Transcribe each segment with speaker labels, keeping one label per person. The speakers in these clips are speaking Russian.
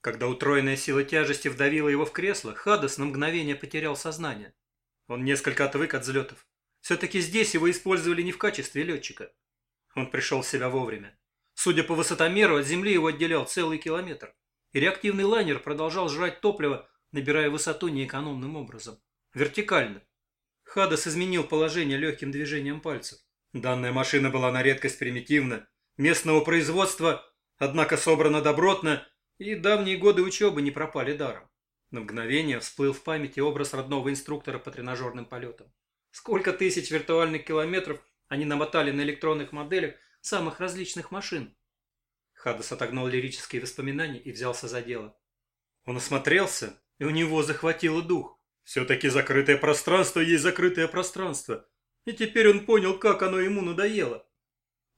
Speaker 1: Когда утроенная сила тяжести вдавила его в кресло, Хадас на мгновение потерял сознание. Он несколько отвык от взлетов. Все-таки здесь его использовали не в качестве летчика. Он пришел в себя вовремя. Судя по высотомеру, от земли его отделял целый километр. И реактивный лайнер продолжал жрать топливо, набирая высоту неэкономным образом. Вертикально. Хадас изменил положение легким движением пальцев. Данная машина была на редкость примитивна, местного производства, однако собрана добротно, и давние годы учебы не пропали даром. На мгновение всплыл в памяти образ родного инструктора по тренажерным полетам. Сколько тысяч виртуальных километров они намотали на электронных моделях самых различных машин. Хадас отогнал лирические воспоминания и взялся за дело. Он осмотрелся, и у него захватило дух. Все-таки закрытое пространство есть закрытое пространство. И теперь он понял, как оно ему надоело.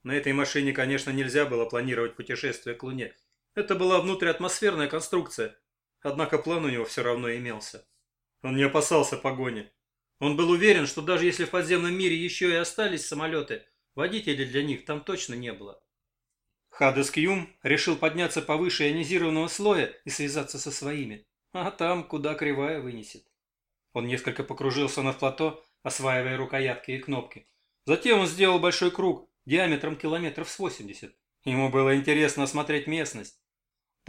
Speaker 1: На этой машине, конечно, нельзя было планировать путешествие к Луне. Это была внутриатмосферная конструкция. Однако план у него все равно имелся. Он не опасался погони. Он был уверен, что даже если в подземном мире еще и остались самолеты, водителей для них там точно не было. Хадес Кьюм решил подняться повыше ионизированного слоя и связаться со своими. А там, куда кривая вынесет. Он несколько покружился над плато, осваивая рукоятки и кнопки. Затем он сделал большой круг диаметром километров с 80. Ему было интересно осмотреть местность.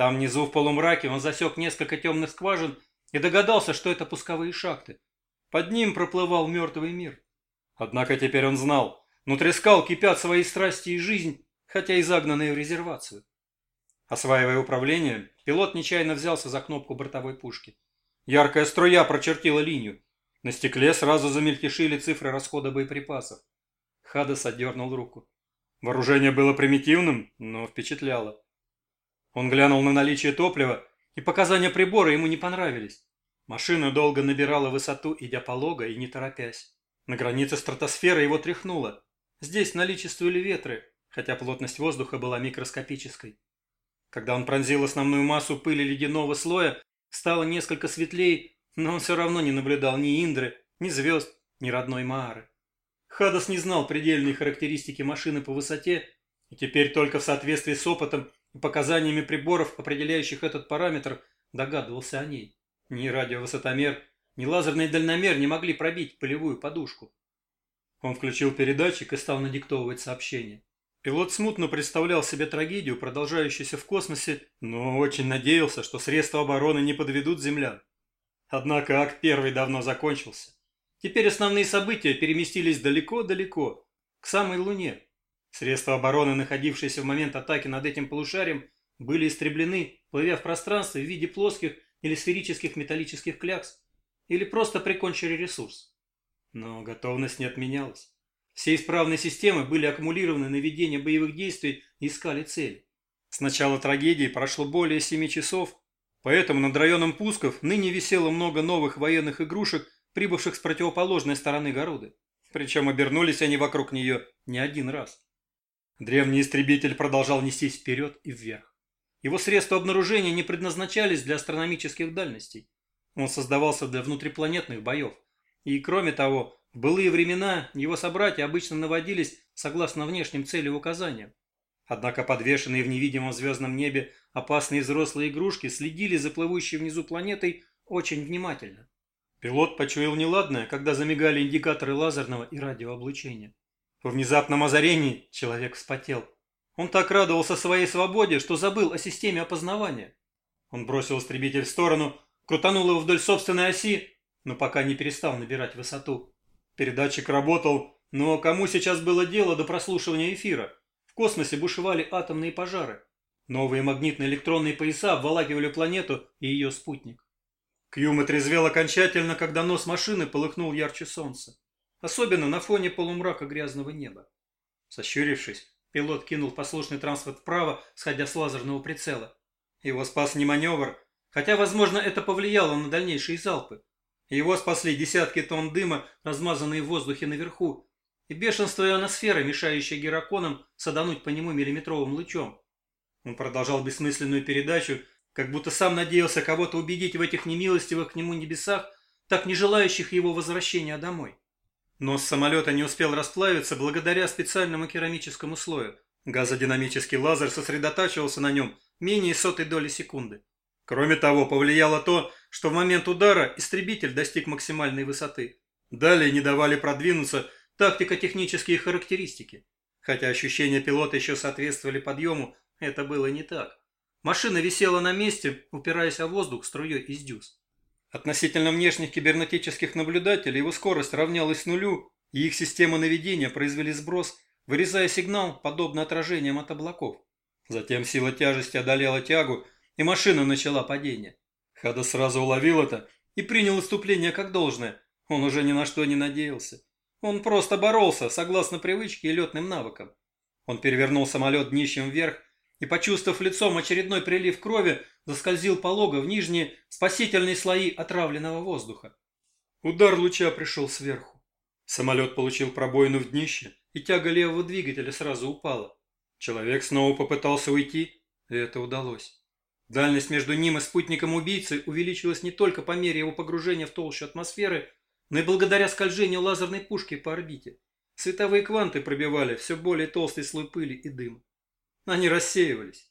Speaker 1: Там внизу в полумраке он засек несколько темных скважин и догадался, что это пусковые шахты. Под ним проплывал мертвый мир. Однако теперь он знал, внутри скал кипят свои страсти и жизнь, хотя и загнанные в резервацию. Осваивая управление, пилот нечаянно взялся за кнопку бортовой пушки. Яркая струя прочертила линию. На стекле сразу замельтешили цифры расхода боеприпасов. Хадес отдернул руку. Вооружение было примитивным, но впечатляло. Он глянул на наличие топлива, и показания прибора ему не понравились. Машина долго набирала высоту, идя полого и не торопясь. На границе стратосферы его тряхнуло. Здесь наличествовали ветры, хотя плотность воздуха была микроскопической. Когда он пронзил основную массу пыли ледяного слоя, стало несколько светлее, но он все равно не наблюдал ни Индры, ни звезд, ни родной Маары. Хадас не знал предельные характеристики машины по высоте, и теперь только в соответствии с опытом и показаниями приборов, определяющих этот параметр, догадывался о ней. Ни радиовысотомер, ни лазерный дальномер не могли пробить полевую подушку. Он включил передатчик и стал надиктовывать сообщение. Пилот смутно представлял себе трагедию, продолжающуюся в космосе, но очень надеялся, что средства обороны не подведут землян. Однако акт первый давно закончился. Теперь основные события переместились далеко-далеко, к самой Луне. Средства обороны, находившиеся в момент атаки над этим полушарием, были истреблены, плывя в пространстве в виде плоских или сферических металлических клякс, или просто прикончили ресурс. Но готовность не отменялась. Все исправные системы были аккумулированы на ведение боевых действий и искали цели. С начала трагедии прошло более семи часов, поэтому над районом пусков ныне висело много новых военных игрушек, прибывших с противоположной стороны города. Причем обернулись они вокруг нее не один раз. Древний истребитель продолжал нестись вперед и вверх. Его средства обнаружения не предназначались для астрономических дальностей. Он создавался для внутрипланетных боев. И, кроме того, в былые времена его собратья обычно наводились согласно внешним целям указаниям. Однако подвешенные в невидимом звездном небе опасные взрослые игрушки следили за плывущей внизу планетой очень внимательно. Пилот почуял неладное, когда замигали индикаторы лазерного и радиооблучения. Во внезапном озарении человек вспотел. Он так радовался своей свободе, что забыл о системе опознавания. Он бросил истребитель в сторону, крутанул его вдоль собственной оси, но пока не перестал набирать высоту. Передатчик работал, но кому сейчас было дело до прослушивания эфира? В космосе бушевали атомные пожары. Новые магнитно-электронные пояса обволакивали планету и ее спутник. Кьюм отрезвел окончательно, когда нос машины полыхнул ярче солнца. Особенно на фоне полумрака грязного неба. Сощурившись, Пилот кинул послушный транспорт вправо, сходя с лазерного прицела. Его спас не маневр, хотя, возможно, это повлияло на дальнейшие залпы. Его спасли десятки тонн дыма, размазанные в воздухе наверху, и бешенство ионосферы, мешающее гераконам садануть по нему миллиметровым лучом. Он продолжал бессмысленную передачу, как будто сам надеялся кого-то убедить в этих немилостивых к нему небесах, так не желающих его возвращения домой. Нос самолета не успел расплавиться благодаря специальному керамическому слою. Газодинамический лазер сосредотачивался на нем менее сотой доли секунды. Кроме того, повлияло то, что в момент удара истребитель достиг максимальной высоты. Далее не давали продвинуться тактико-технические характеристики. Хотя ощущения пилота еще соответствовали подъему, это было не так. Машина висела на месте, упираясь о воздух струей из дюз. Относительно внешних кибернетических наблюдателей его скорость равнялась нулю, и их системы наведения произвели сброс, вырезая сигнал, подобно отражениям от облаков. Затем сила тяжести одолела тягу, и машина начала падение. Хада сразу уловил это и принял выступление как должное. Он уже ни на что не надеялся. Он просто боролся, согласно привычке и летным навыкам. Он перевернул самолет днищем вверх и, почувствовав лицом очередной прилив крови, заскользил полого в нижние спасительные слои отравленного воздуха. Удар луча пришел сверху. Самолет получил пробоину в днище, и тяга левого двигателя сразу упала. Человек снова попытался уйти, и это удалось. Дальность между ним и спутником убийцы увеличилась не только по мере его погружения в толщу атмосферы, но и благодаря скольжению лазерной пушки по орбите. Световые кванты пробивали все более толстый слой пыли и дыма. Они рассеивались.